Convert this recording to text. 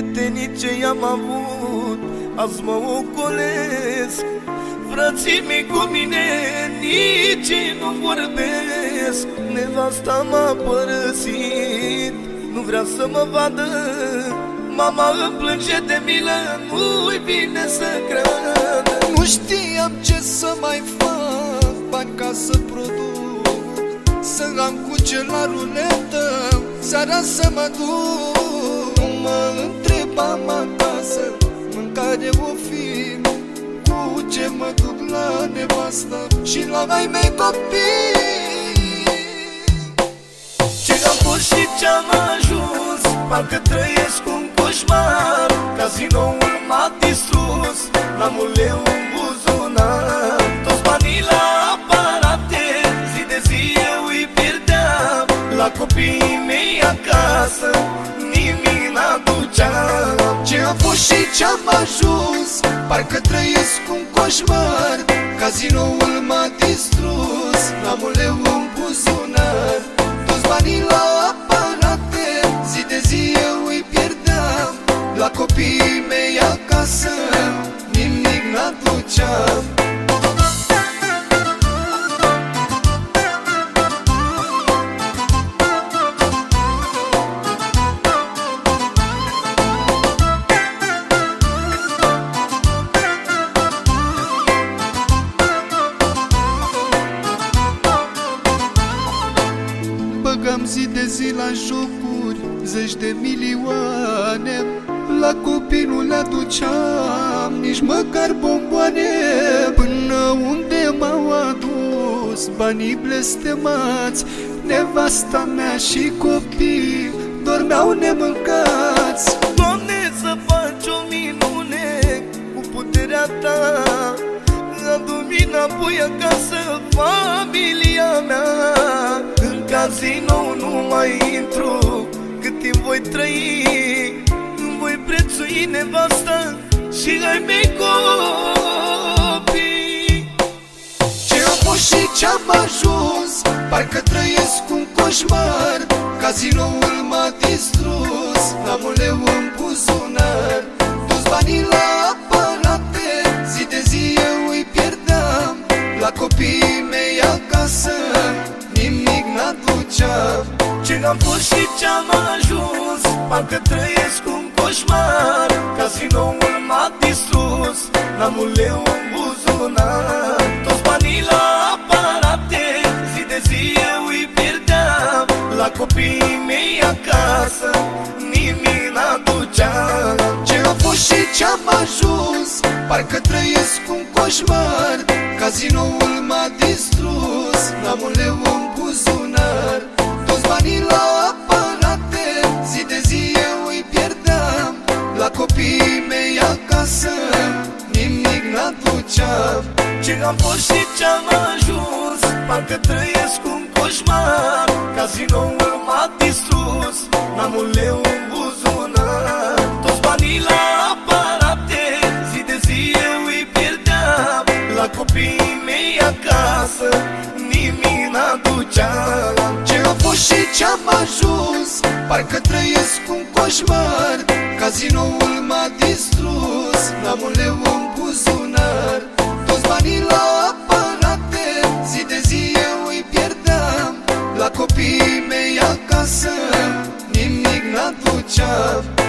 Prietenii ce i-am avut. Azi mă ocolesc Frații mei cu mine Nici nu vorbesc. Nevasta m-a părăsit Nu vrea să mă vadă. Mama îmi plânge de milă Nu-i bine să creadă. Nu știam ce să mai fac Bani ca să produc. Să am cu ce la ruletă Seara să mă duc. Nu mă întrebam acasă Mâncare o fi Cu ce mă duc la nevastă Și la ai mei copii? Ce am fost și ce-am ajuns Parcă trăiesc un coșmar. Casinoul m-a distrus N-am un și ce-am ajuns? Parcă trăiesc un coșmar Casinoul m-a distrus. N-am un leu în buzunar Toți banii la aparate. Zi de zi eu îi pierdeam La copiii mei acasă. Nimic n-aduceam zi de zi la jocuri Zeci de milioane. La copii nu le aduceam Nici măcar bomboane. Până unde m-au adus Banii blestemați? Nevasta mea și copii Dormeau nemâncați. Doamne, să faci o minune Cu puterea ta. Adu-mi înapoi acasă familia mea. În casino nu mai intru Cât timp voi trăi? Îmi voi prețui nevasta Și ai mei copii. Ce am fost și ce-am ajuns Parcă trăiesc un coșmar Casinoul m-a distrus. N-am un leu în buzunar Toți banii la Ce am fost și ce-am ajuns Parcă trăiesc un coșmar Casinoul m-a distrus. N-am un leu în buzunar Toți banii la aparate Zi de zi eu îi pierdeam. La copiii mei acasă Nimic n-aduceam. Ce am fost și ce-am ajuns Parcă trăiesc un coșmar Casinoul m-a distrus. N-am un leu în buzunar La copiii mei acasă Nimic n-aduceam Ce am fost și ce-am ajuns Parcă trăiesc un coșmar Casinoul m-a distrus N-am un leu în buzunar Toți banii la aparate Zi de zi eu îi pierdeam. La copiii mei acasă Nimic n-aduceam Ce am fost și ce-am ajuns? Parcă trăiesc un coșmar Casinoul m-a distrus. N-am un leu în buzunar Toți banii la aparate. Zi de zi eu îi pierdeam La copiii mei acasă. Nimic n-aduceam